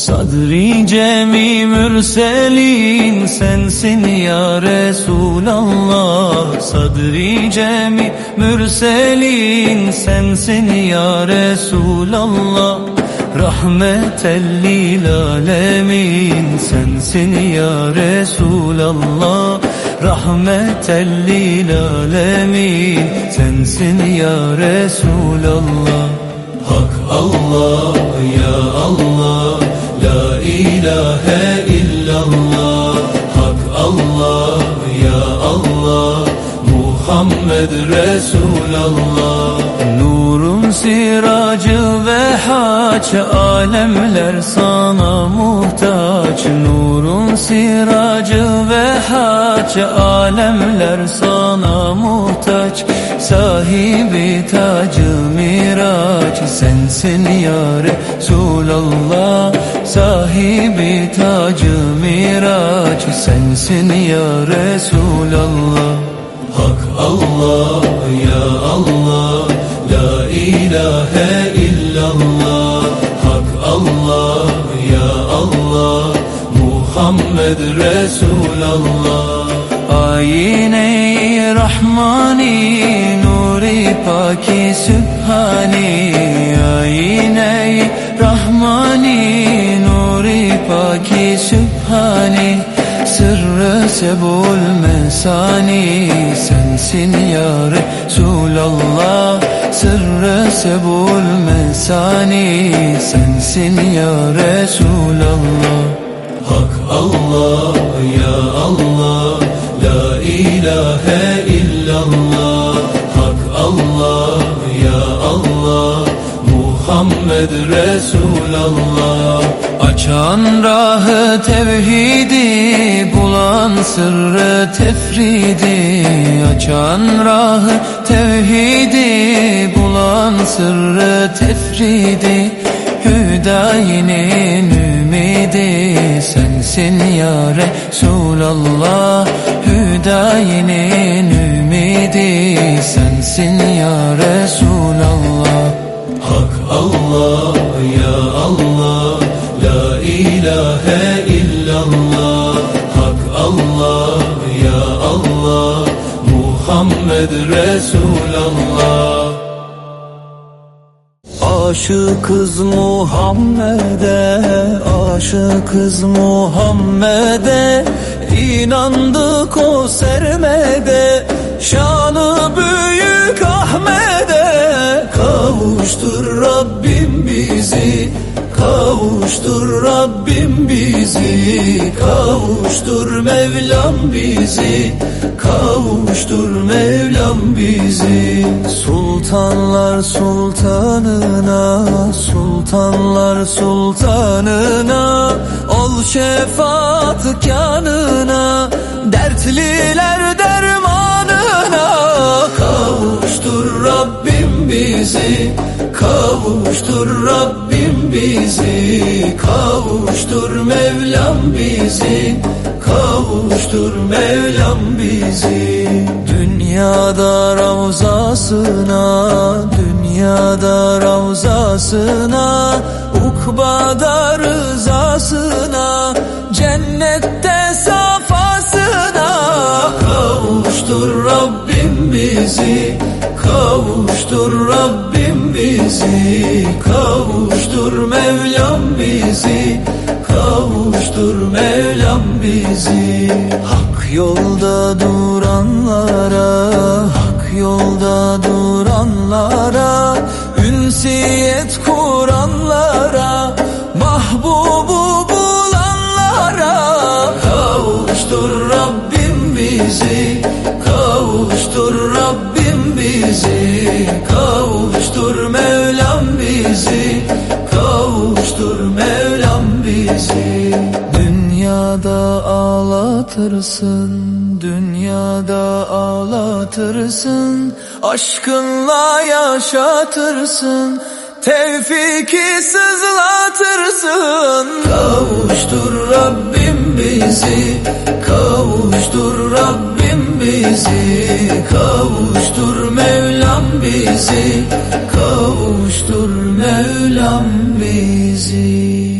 Sadri cemi mürselin sensin ya Resulallah. Sadri cemi mürselin sensin ya Resulallah. Rahmeten lil alemin sensin ya Resulallah. Rahmeten lil alemin sensin ya Resulallah. Hak Allah ya Allah. La ilahe illallah Hak Allah ya Allah Muhammed Resulallah. Nurun siracı ve haç Alemler sana muhtaç. Nurun siracı ve haç Alemler sana muhtaç. Sahibi tacı miraç Sensin ya Resulallah Sahibi tacı miraç Sensin ya Resulallah Hak Allah ya Allah La ilahe illallah Hak Allah ya Allah Muhammed Resulallah Ayine Rahmani Nuri Paki Sübhani Ayine Rahmani Nuri Paki Sübhani Sırrı sebul mesani Sensin ya Resulallah Sırrı sebul mesani Sensin ya Resulallah. Hak Allah ya Allah La ilahe illallah. Hak Allah Muhammed Resulallah. Açan rahı tevhidi Bulan sırrı tefridi. Açan rahı tevhidi Bulan sırrı tefridi. Hüdayinin ümidi Sensin ya Resulallah. Hüdayinin ümidi Sensin ya Resulallah Hak Allah ya Allah La ilahe illallah. Hak Allah ya Allah Muhammed Resulallah. Aşıkız Muhammed'e Aşıkız Muhammed'e. İnandık o sermede Şanı büyük Kavuştur Rabbim bizi Kavuştur Rabbim bizi Kavuştur Mevlam bizi Kavuştur Mevlam bizi. Sultanlar sultanına Sultanlar sultanına Ol şefaat kanına Dertliler dermanına. Kavuştur Rabbim bizi Kavuştur Rabbim bizi Kavuştur Mevlam bizi Kavuştur Mevlam bizi. Dünyada ravzasına Dünyada ravzasına Ukbada rızasına Cennette safasına. Kavuştur Rabbim bizi Kavuştur Rabbim bizi Kavuştur Mevlam bizi Kavuştur Mevlam bizi. Hak yolda duranlara Hak yolda duranlara Ünsiyet kuranlara Mahbubu bulanlara Kavuştur Rabbim bizi Rabbim bizi Kavuştur Mevlam bizi Kavuştur Mevlam bizi. Dünyada ağlatırsın Dünyada ağlatırsın Aşkınla yaşatırsın Tevfiki sızlatırsın. Kavuştur Rabbim bizi Kavuştur Rabbim bizi Kavuştur Mevlam bizi Kavuştur Mevlam bizi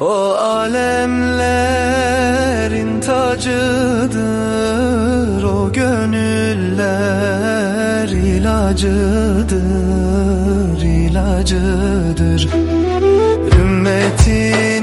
O alemlerin tacıdır O gönüller ilacıdır ilacıdır. Ümmetine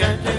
again.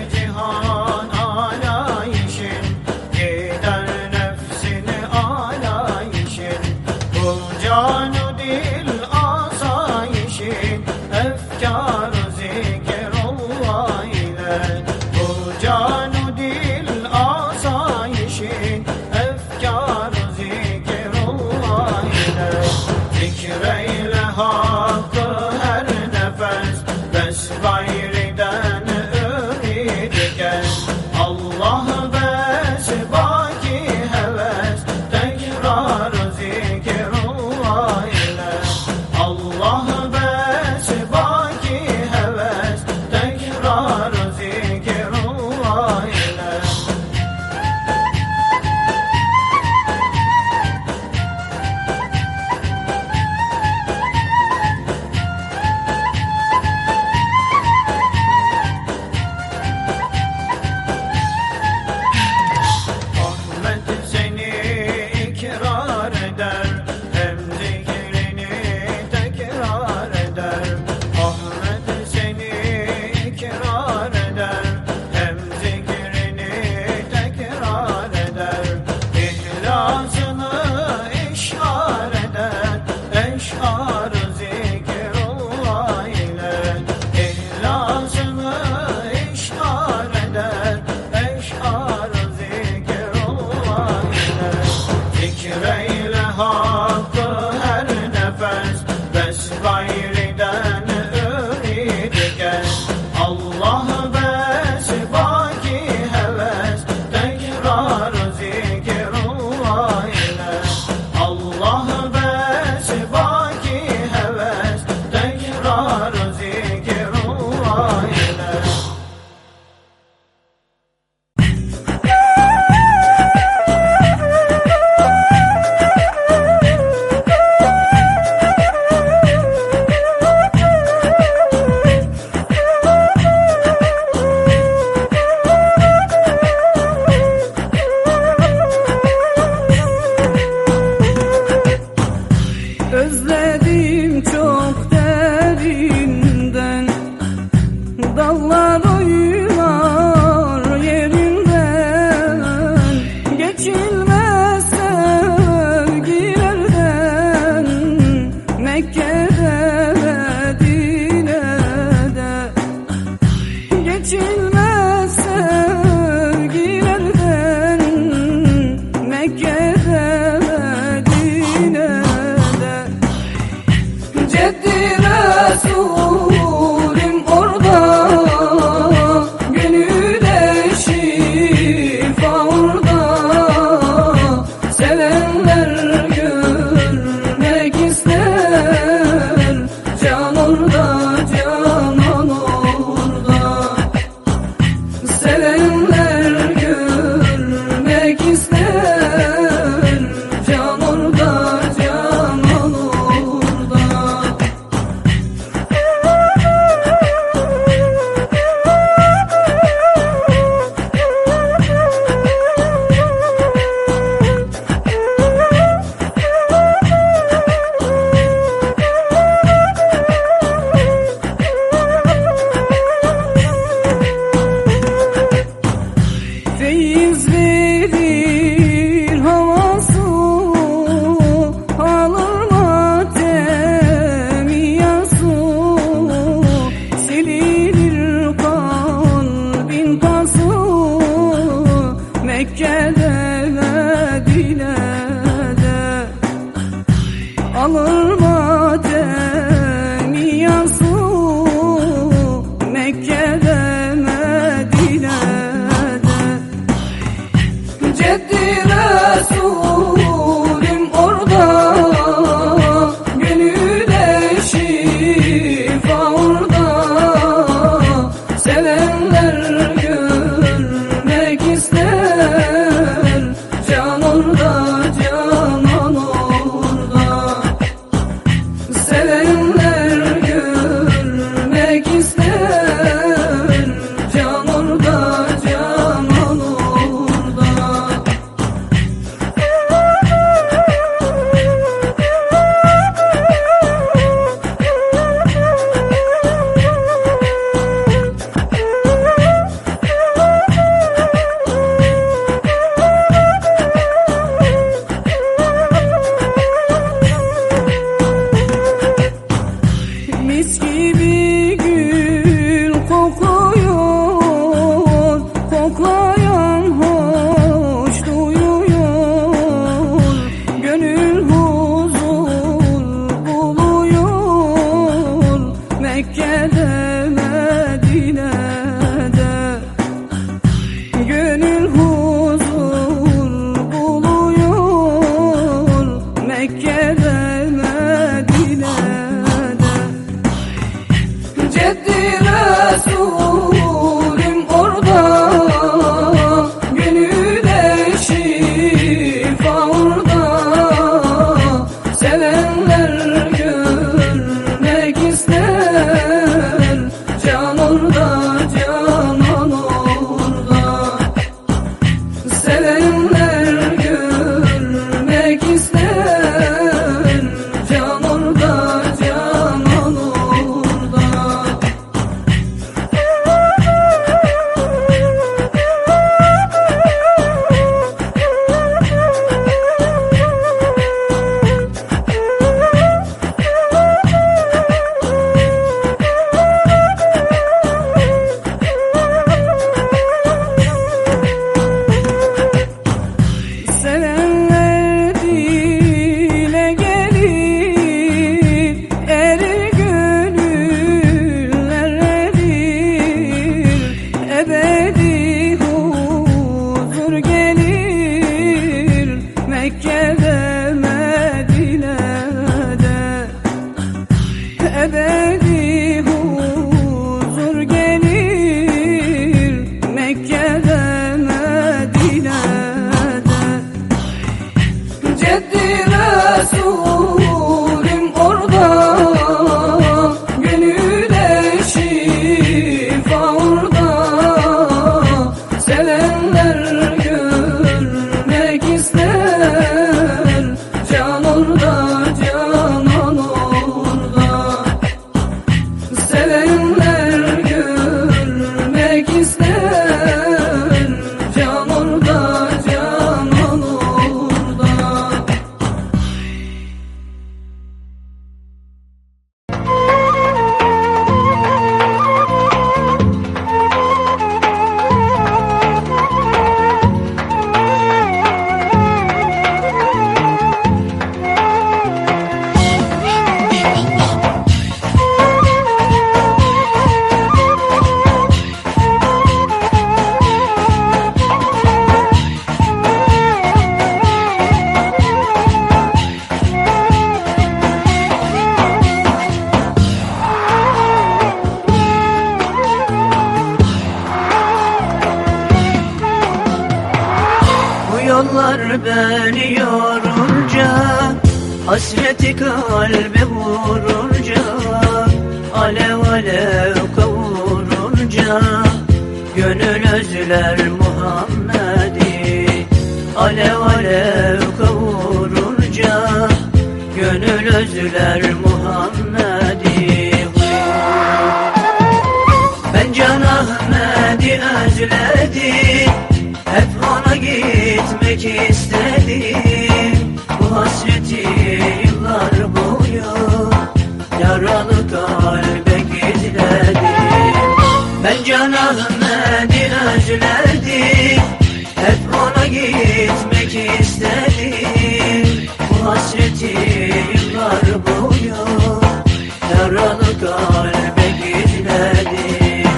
Yaralı kalbe gizledim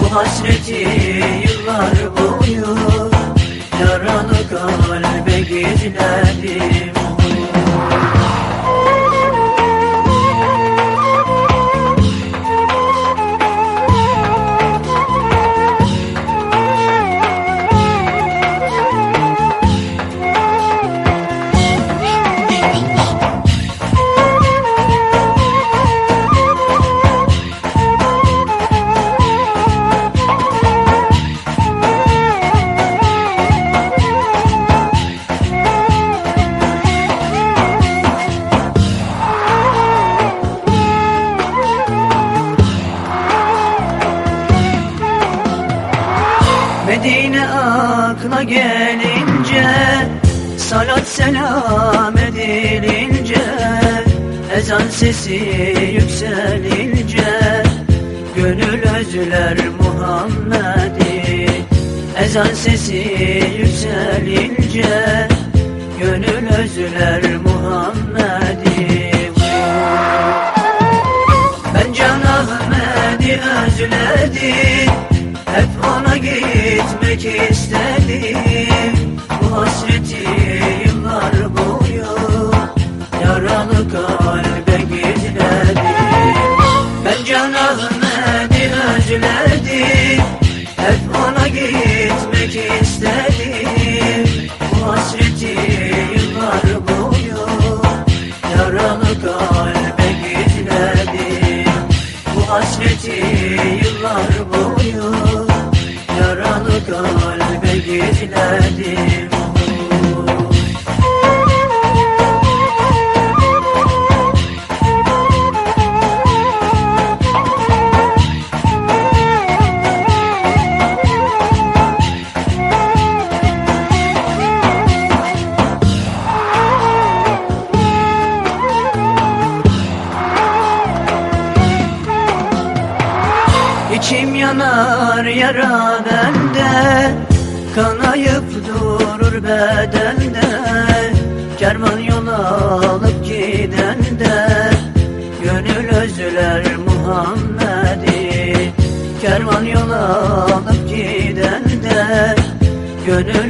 Bu hasreti yıllar boyu Yaralı kalbe gizledim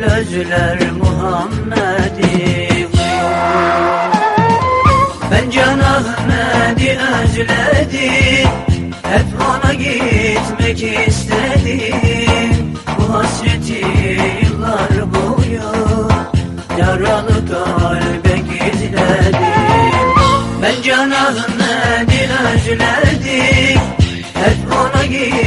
özler Muhammed'i Ben Can Ahmet'i özledim. Hep ona gitmek istedim. Bu hasreti yıllar boyu Yaralı kalbe gizledim. Ben Can Ahmet'i özledim. Hep ona gitmek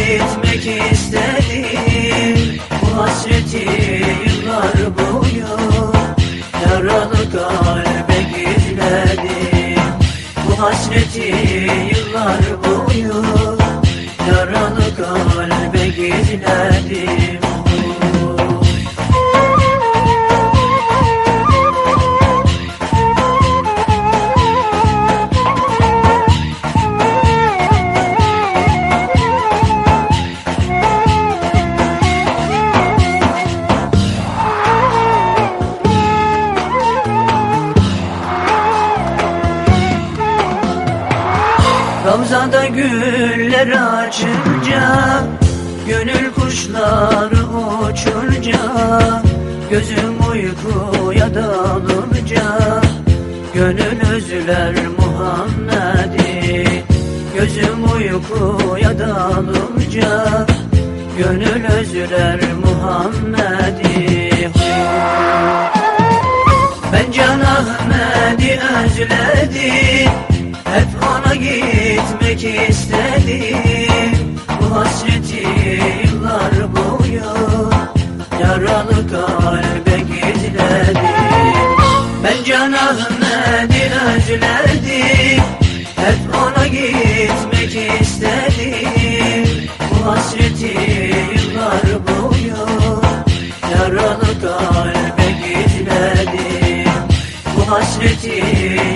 Ramzada güller açınca Gönül kuşları uçunca Gözüm uykuya dalınca Gönül özler Muhammed'i Gözüm uykuya dalınca Gönül özler Muhammed'i. Ben Can Ahmet'i özledim Hep ona gitmek istedim. Bu hasreti Yaralı kalbe gizledim Ben Can Ahmet'i özledim Hep ona gitmek istedim. Bu hasreti yıllar boyu Yaralı kalbe gizledim. Bu hasreti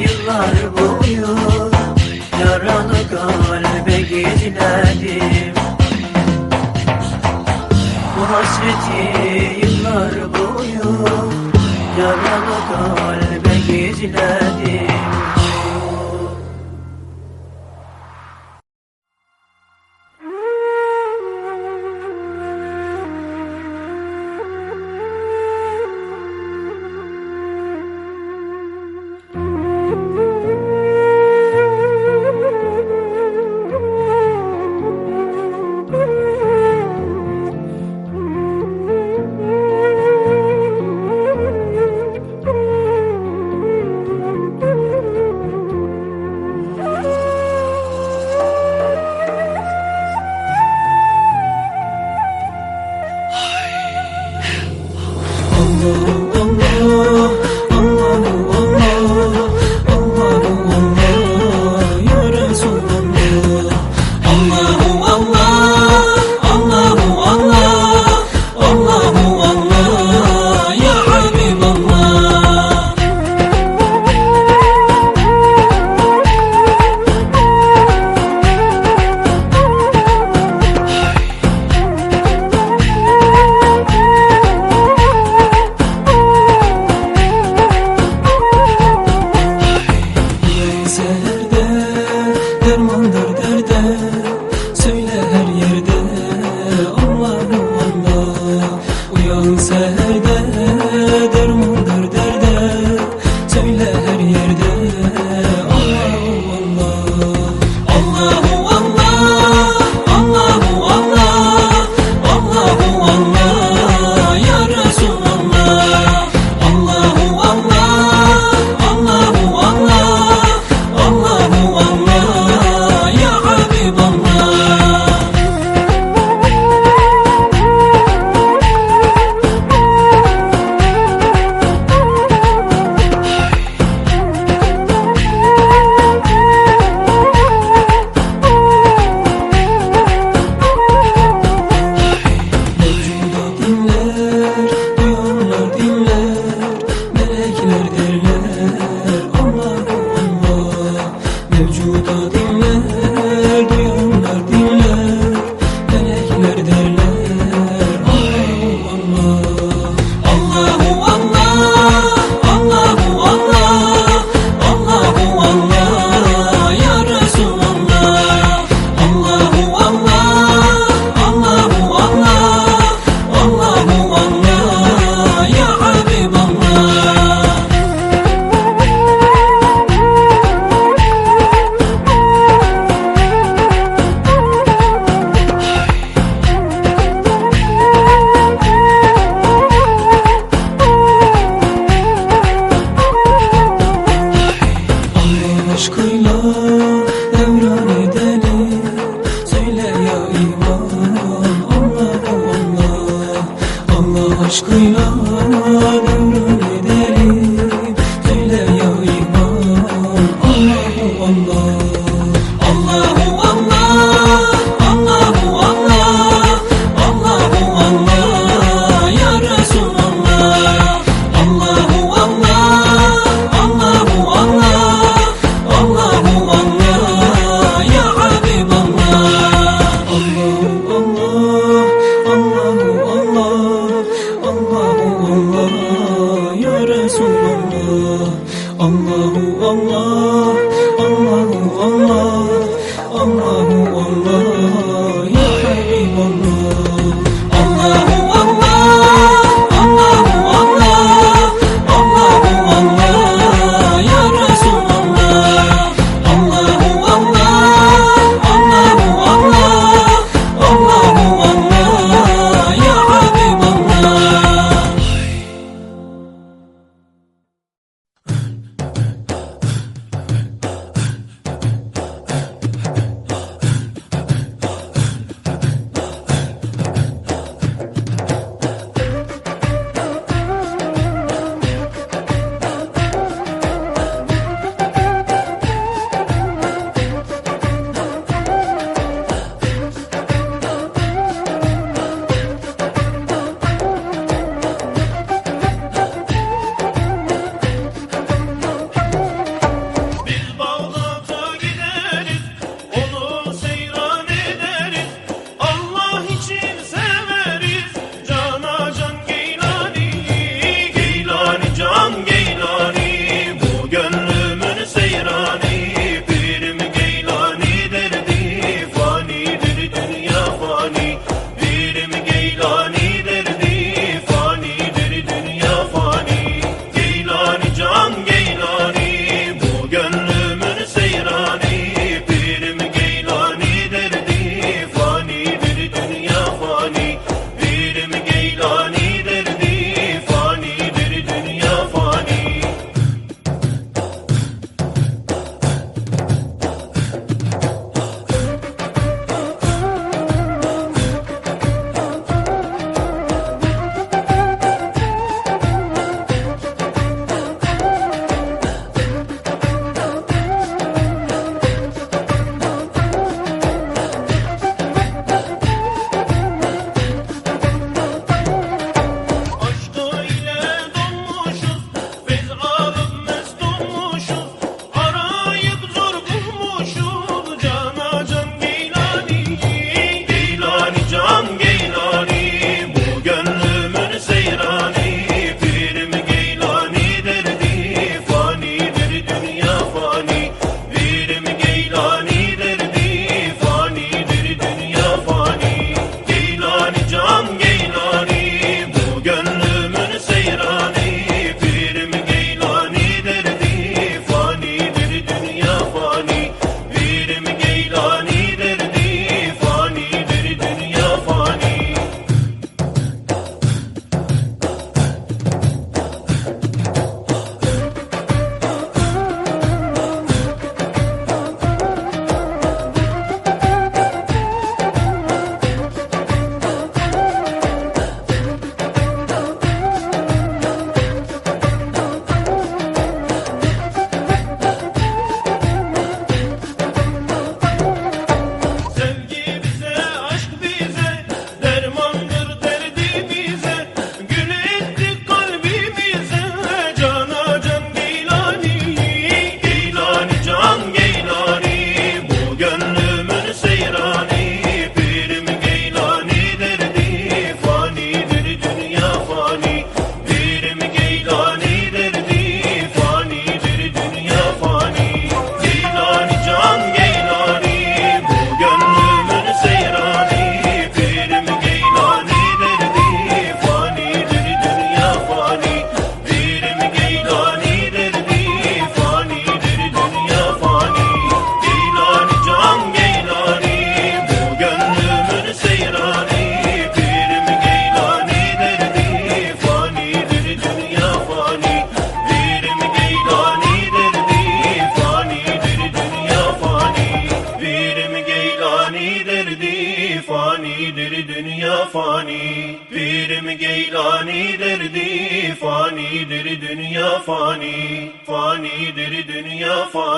yıllar boyu Yaralı kalbe gizledim. Hasreti yıllar boyu Yaralı kalbe gizledim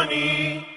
Aşk